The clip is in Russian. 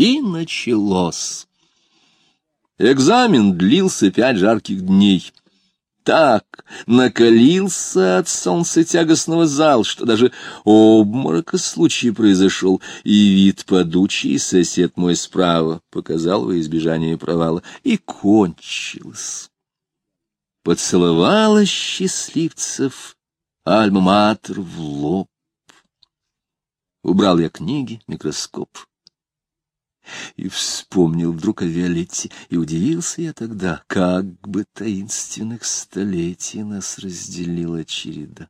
И началось. Экзамен длился пять жарких дней. Так накалился от солнца тягостного зал, что даже обморока случай произошел, и вид подучий сосед мой справа показал во избежание провала, и кончилось. Поцеловала счастливцев альма-матер в лоб. Убрал я книги, микроскоп и вспомнил вдруг о Виолетте, и удивился я тогда, как бы таинственных столетий нас разделила череда.